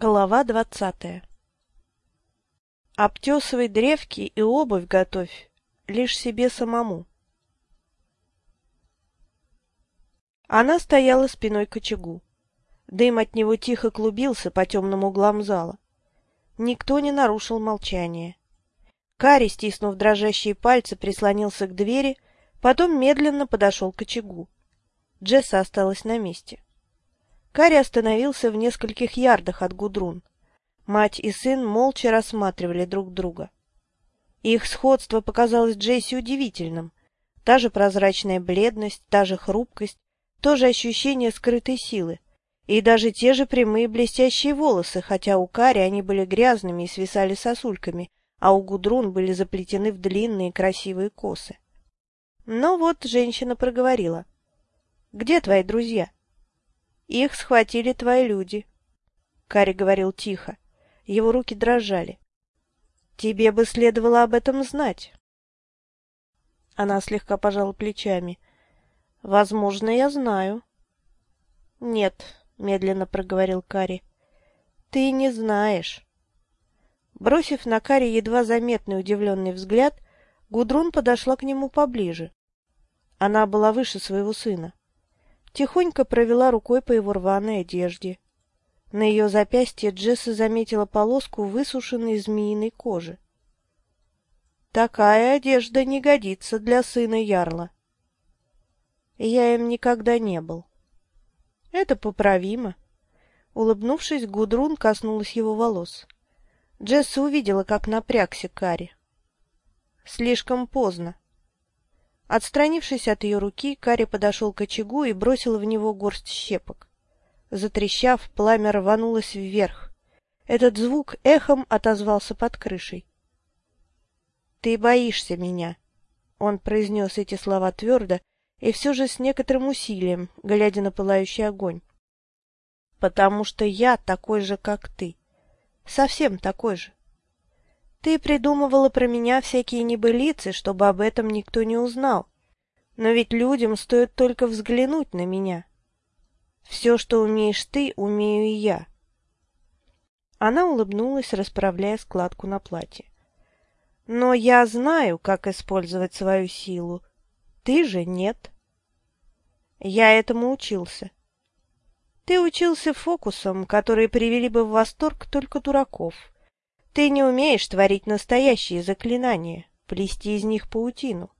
Глава двадцатая Обтесывай древки и обувь готовь, лишь себе самому. Она стояла спиной к очагу. Дым от него тихо клубился по темным углам зала. Никто не нарушил молчание. Кари, стиснув дрожащие пальцы, прислонился к двери, потом медленно подошел к очагу. Джесса осталась на месте. Карри остановился в нескольких ярдах от Гудрун. Мать и сын молча рассматривали друг друга. Их сходство показалось Джесси удивительным. Та же прозрачная бледность, та же хрупкость, то же ощущение скрытой силы. И даже те же прямые блестящие волосы, хотя у Кари они были грязными и свисали сосульками, а у Гудрун были заплетены в длинные красивые косы. Но вот женщина проговорила. «Где твои друзья?» Их схватили твои люди. Кари говорил тихо. Его руки дрожали. Тебе бы следовало об этом знать. Она слегка пожала плечами. Возможно, я знаю. Нет, медленно проговорил Кари. Ты не знаешь. Бросив на Кари едва заметный удивленный взгляд, Гудрун подошла к нему поближе. Она была выше своего сына тихонько провела рукой по его рваной одежде. На ее запястье Джесса заметила полоску высушенной змеиной кожи. «Такая одежда не годится для сына Ярла». «Я им никогда не был». «Это поправимо». Улыбнувшись, Гудрун коснулась его волос. Джесса увидела, как напрягся Кари. «Слишком поздно. Отстранившись от ее руки, Кари подошел к очагу и бросил в него горсть щепок. Затрещав, пламя рванулось вверх. Этот звук эхом отозвался под крышей. «Ты боишься меня», — он произнес эти слова твердо и все же с некоторым усилием, глядя на пылающий огонь. «Потому что я такой же, как ты. Совсем такой же. Ты придумывала про меня всякие небылицы, чтобы об этом никто не узнал. Но ведь людям стоит только взглянуть на меня. Все, что умеешь ты, умею и я. Она улыбнулась, расправляя складку на платье. Но я знаю, как использовать свою силу. Ты же нет. Я этому учился. Ты учился фокусам, которые привели бы в восторг только дураков — ты не умеешь творить настоящие заклинания, плести из них паутину.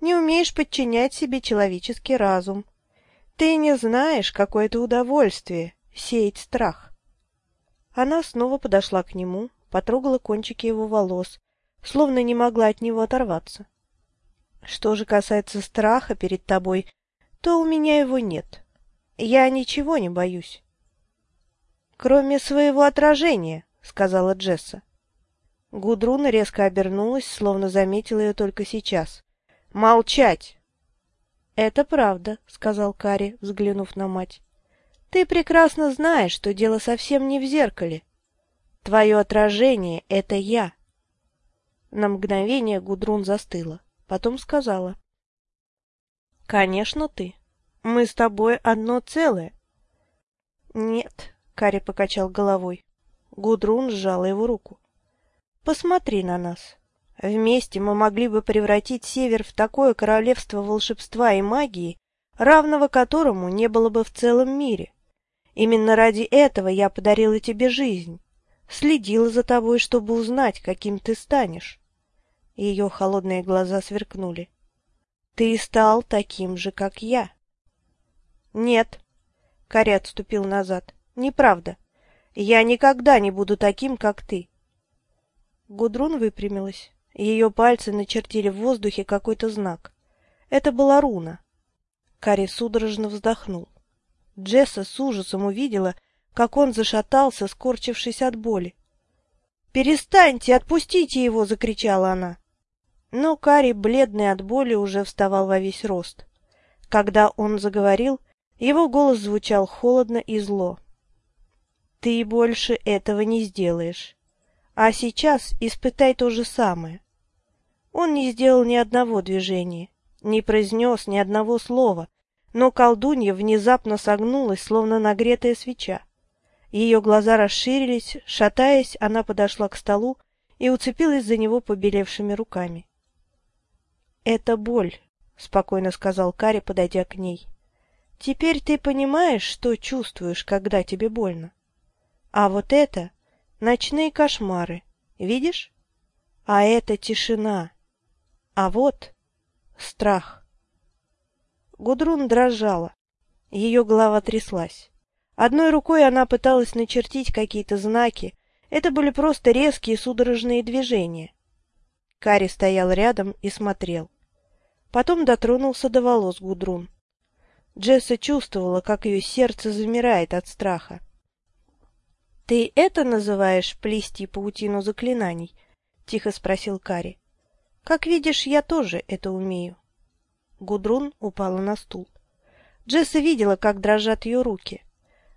Не умеешь подчинять себе человеческий разум. Ты не знаешь, какое это удовольствие — сеять страх. Она снова подошла к нему, потрогала кончики его волос, словно не могла от него оторваться. Что же касается страха перед тобой, то у меня его нет. Я ничего не боюсь. — Кроме своего отражения, — сказала Джесса. Гудрун резко обернулась, словно заметила ее только сейчас. «Молчать!» «Это правда», — сказал Кари, взглянув на мать. «Ты прекрасно знаешь, что дело совсем не в зеркале. Твое отражение — это я». На мгновение Гудрун застыла, потом сказала. «Конечно ты. Мы с тобой одно целое». «Нет», — Кари покачал головой. Гудрун сжала его руку. Посмотри на нас. Вместе мы могли бы превратить Север в такое королевство волшебства и магии, равного которому не было бы в целом мире. Именно ради этого я подарила тебе жизнь, следила за тобой, чтобы узнать, каким ты станешь. Ее холодные глаза сверкнули. Ты стал таким же, как я. Нет, Каря отступил назад. Неправда. Я никогда не буду таким, как ты. Гудрун выпрямилась. Ее пальцы начертили в воздухе какой-то знак. Это была руна. Кари судорожно вздохнул. Джесса с ужасом увидела, как он зашатался, скорчившись от боли. «Перестаньте! Отпустите его!» — закричала она. Но Кари, бледный от боли, уже вставал во весь рост. Когда он заговорил, его голос звучал холодно и зло. «Ты больше этого не сделаешь. А сейчас испытай то же самое. Он не сделал ни одного движения, не произнес ни одного слова, но колдунья внезапно согнулась, словно нагретая свеча. Ее глаза расширились, шатаясь, она подошла к столу и уцепилась за него побелевшими руками. «Это боль», — спокойно сказал Кари, подойдя к ней. «Теперь ты понимаешь, что чувствуешь, когда тебе больно. А вот это — ночные кошмары, видишь? А это тишина. А вот страх». Гудрун дрожала. Ее голова тряслась. Одной рукой она пыталась начертить какие-то знаки. Это были просто резкие судорожные движения. Кари стоял рядом и смотрел. Потом дотронулся до волос Гудрун. Джесса чувствовала, как ее сердце замирает от страха. — Ты это называешь плести паутину заклинаний? — тихо спросил Кари. — Как видишь, я тоже это умею. Гудрун упала на стул. Джесса видела, как дрожат ее руки.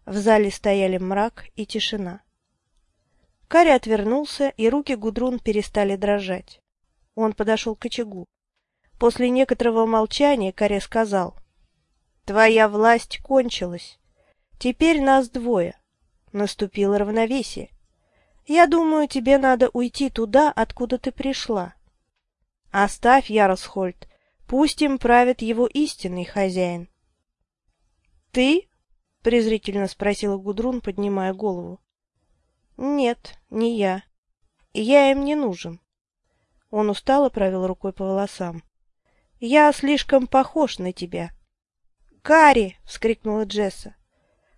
В зале стояли мрак и тишина. Карри отвернулся, и руки Гудрун перестали дрожать. Он подошел к очагу. После некоторого молчания Карри сказал, «Твоя власть кончилась. Теперь нас двое. Наступило равновесие. Я думаю, тебе надо уйти туда, откуда ты пришла. Оставь Ярлсхольд, пусть им правит его истинный хозяин. «Ты?» — презрительно спросила Гудрун, поднимая голову. «Нет, не я. Я им не нужен». Он устало провел рукой по волосам. «Я слишком похож на тебя». «Кари!» — вскрикнула Джесса.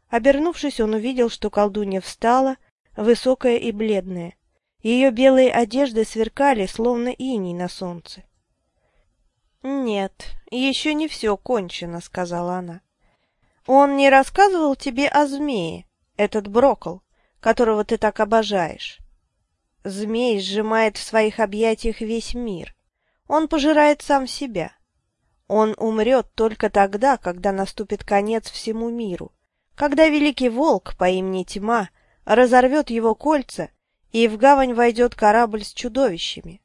Обернувшись, он увидел, что колдунья встала, высокая и бледная. Ее белые одежды сверкали, словно иней на солнце. «Нет, еще не все кончено», — сказала она. Он не рассказывал тебе о змее, этот брокол, которого ты так обожаешь? Змей сжимает в своих объятиях весь мир. Он пожирает сам себя. Он умрет только тогда, когда наступит конец всему миру, когда великий волк по имени Тьма разорвет его кольца, и в гавань войдет корабль с чудовищами.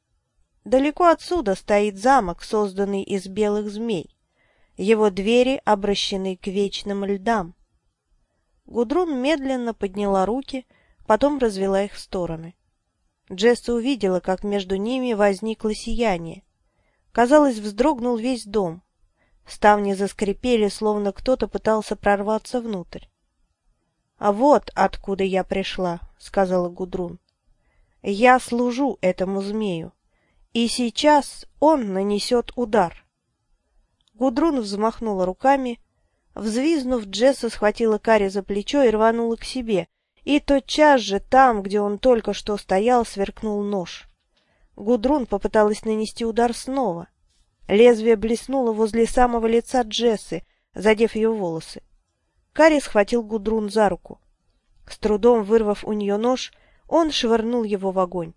Далеко отсюда стоит замок, созданный из белых змей. Его двери обращены к вечным льдам. Гудрун медленно подняла руки, потом развела их в стороны. Джесса увидела, как между ними возникло сияние. Казалось, вздрогнул весь дом. Ставни заскрипели, словно кто-то пытался прорваться внутрь. — А вот откуда я пришла, — сказала Гудрун. — Я служу этому змею, и сейчас он нанесет удар. Гудрун взмахнула руками. Взвизнув, Джесса схватила Карри за плечо и рванула к себе, и тотчас же там, где он только что стоял, сверкнул нож. Гудрун попыталась нанести удар снова. Лезвие блеснуло возле самого лица Джессы, задев ее волосы. Карри схватил Гудрун за руку. С трудом вырвав у нее нож, он швырнул его в огонь.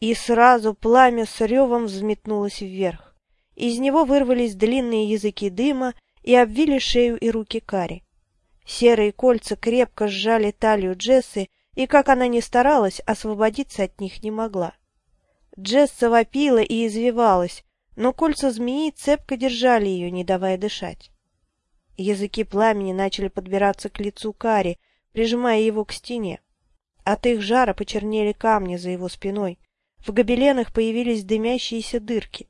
И сразу пламя с ревом взметнулось вверх. Из него вырвались длинные языки дыма и обвили шею и руки Кари. Серые кольца крепко сжали талию Джессы, и, как она ни старалась, освободиться от них не могла. Джесса вопила и извивалась, но кольца змеи цепко держали ее, не давая дышать. Языки пламени начали подбираться к лицу Кари, прижимая его к стене. От их жара почернели камни за его спиной. В гобеленах появились дымящиеся дырки.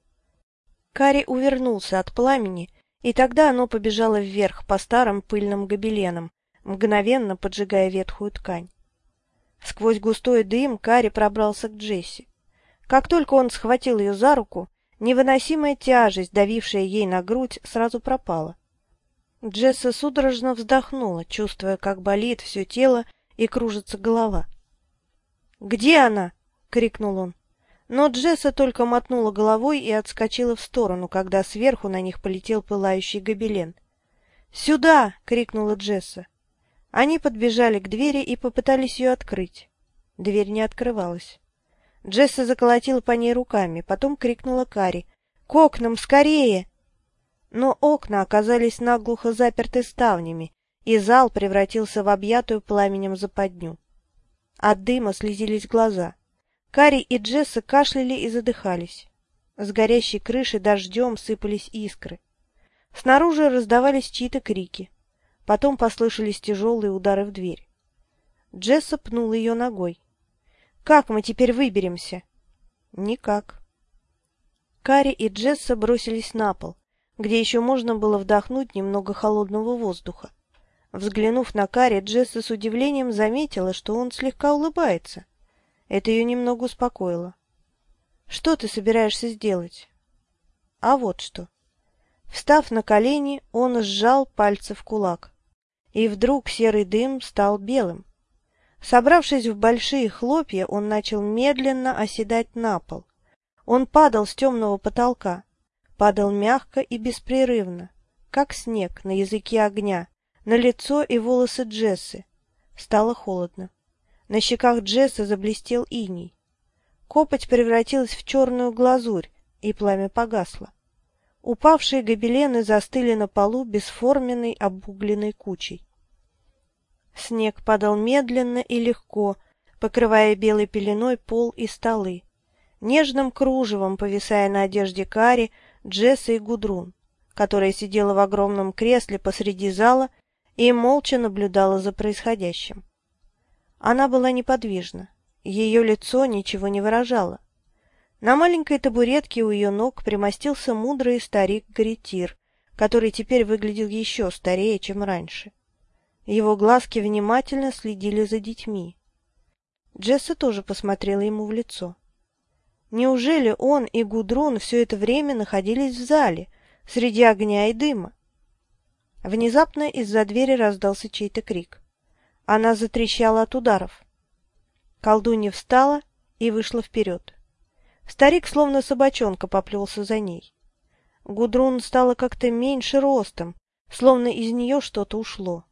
Кари увернулся от пламени, и тогда оно побежало вверх по старым пыльным гобеленам, мгновенно поджигая ветхую ткань. Сквозь густой дым Кари пробрался к Джесси. Как только он схватил ее за руку, невыносимая тяжесть, давившая ей на грудь, сразу пропала. Джесса судорожно вздохнула, чувствуя, как болит все тело и кружится голова. «Где она?» — крикнул он. Но Джесса только мотнула головой и отскочила в сторону, когда сверху на них полетел пылающий гобелен. «Сюда!» — крикнула Джесса. Они подбежали к двери и попытались ее открыть. Дверь не открывалась. Джесса заколотила по ней руками, потом крикнула Кари. «К окнам, скорее!» Но окна оказались наглухо заперты ставнями, и зал превратился в объятую пламенем западню. От дыма слезились глаза. Кари и Джесса кашляли и задыхались. С горящей крыши дождем сыпались искры. Снаружи раздавались чьи-то крики. Потом послышались тяжелые удары в дверь. Джесса пнул ее ногой. «Как мы теперь выберемся?» «Никак». Кари и Джесса бросились на пол, где еще можно было вдохнуть немного холодного воздуха. Взглянув на Кари, Джесса с удивлением заметила, что он слегка улыбается. Это ее немного успокоило. «Что ты собираешься сделать?» «А вот что». Встав на колени, он сжал пальцы в кулак. И вдруг серый дым стал белым. Собравшись в большие хлопья, он начал медленно оседать на пол. Он падал с темного потолка, падал мягко и беспрерывно, как снег на языке огня, на лицо и волосы Джессы. Стало холодно. На щеках Джесса заблестел иней. Копоть превратилась в черную глазурь, и пламя погасло. Упавшие гобелены застыли на полу бесформенной обугленной кучей. Снег падал медленно и легко, покрывая белой пеленой пол и столы, нежным кружевом повисая на одежде Кари, Джесса и Гудрун, которая сидела в огромном кресле посреди зала и молча наблюдала за происходящим. Она была неподвижна, ее лицо ничего не выражало. На маленькой табуретке у ее ног примостился мудрый старик Гаритир, который теперь выглядел еще старее, чем раньше. Его глазки внимательно следили за детьми. Джесса тоже посмотрела ему в лицо. Неужели он и Гудрун все это время находились в зале, среди огня и дыма? Внезапно из-за двери раздался чей-то крик. Она затрещала от ударов. Колдунья встала и вышла вперед. Старик, словно собачонка, поплелся за ней. Гудрун стала как-то меньше ростом, словно из нее что-то ушло.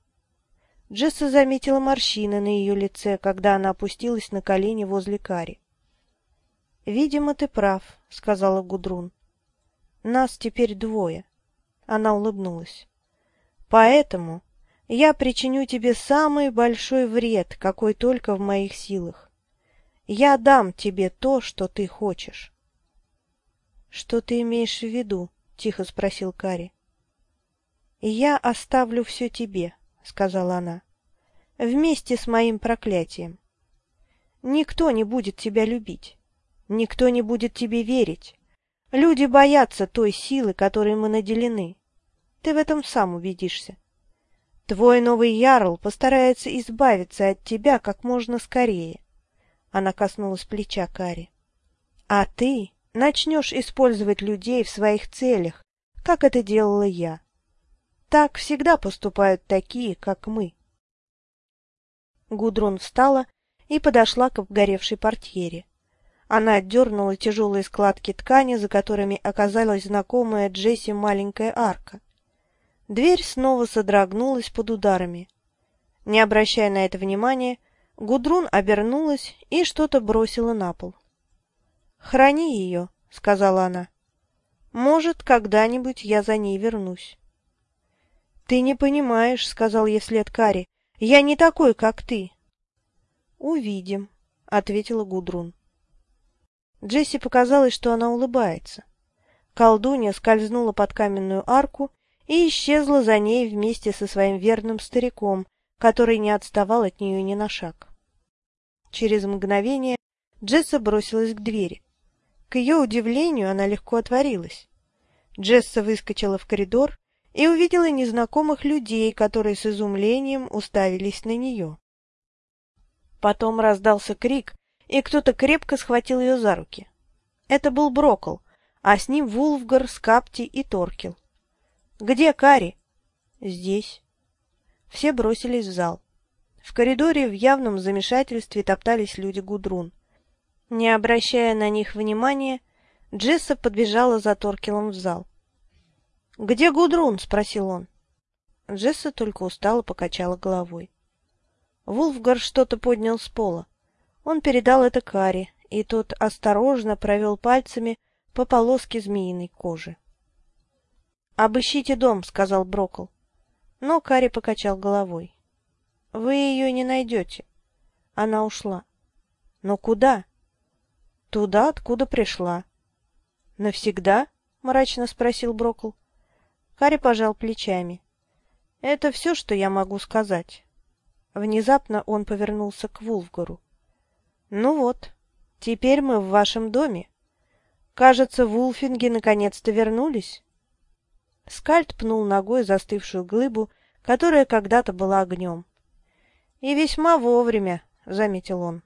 Джесса заметила морщины на ее лице, когда она опустилась на колени возле Кари. «Видимо, ты прав», — сказала Гудрун. «Нас теперь двое». Она улыбнулась. «Поэтому я причиню тебе самый большой вред, какой только в моих силах. Я дам тебе то, что ты хочешь». «Что ты имеешь в виду?» — тихо спросил Кари. «Я оставлю все тебе», сказала она, — «вместе с моим проклятием. Никто не будет тебя любить, никто не будет тебе верить. Люди боятся той силы, которой мы наделены. Ты в этом сам убедишься. Твой новый ярл постарается избавиться от тебя как можно скорее. Она коснулась плеча Кари. А ты начнешь использовать людей в своих целях, как это делала я. Так всегда поступают такие, как мы. Гудрун встала и подошла к обгоревшей портьере. Она отдернула тяжелые складки ткани, за которыми оказалась знакомая Джесси маленькая арка. Дверь снова содрогнулась под ударами. Не обращая на это внимания, Гудрун обернулась и что-то бросила на пол. «Храни ее», — сказала она. «Может, когда-нибудь я за ней вернусь». «Ты не понимаешь», — сказал ей вслед Кари. «Я не такой, как ты». «Увидим», — ответила Гудрун. Джесси показалось, что она улыбается. Колдунья скользнула под каменную арку и исчезла за ней вместе со своим верным стариком, который не отставал от нее ни на шаг. Через мгновение Джесса бросилась к двери. К ее удивлению она легко отворилась. Джесса выскочила в коридор и увидела незнакомых людей, которые с изумлением уставились на нее. Потом раздался крик, и кто-то крепко схватил ее за руки. Это был Брокл, а с ним Вулфгар, Скапти и Торкел. «Где Кари?» «Здесь». Все бросились в зал. В коридоре в явном замешательстве топтались люди Гудрун. Не обращая на них внимания, Джесса подбежала за Торкелом в зал. «Где Гудрун?» — спросил он. Джесса только устало покачала головой. Вулфгар что-то поднял с пола. Он передал это Кари, и тот осторожно провел пальцами по полоске змеиной кожи. «Обыщите дом», — сказал Брокл. Но Кари покачал головой. «Вы ее не найдете». Она ушла. «Но куда?» «Туда, откуда пришла». «Навсегда?» — мрачно спросил Брокл. Карри пожал плечами. «Это все, что я могу сказать». Внезапно он повернулся к Вулфгару. «Ну вот, теперь мы в вашем доме. Кажется, вулфинги наконец-то вернулись». Скальд пнул ногой застывшую глыбу, которая когда-то была огнем. «И весьма вовремя», — заметил он.